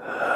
Uh,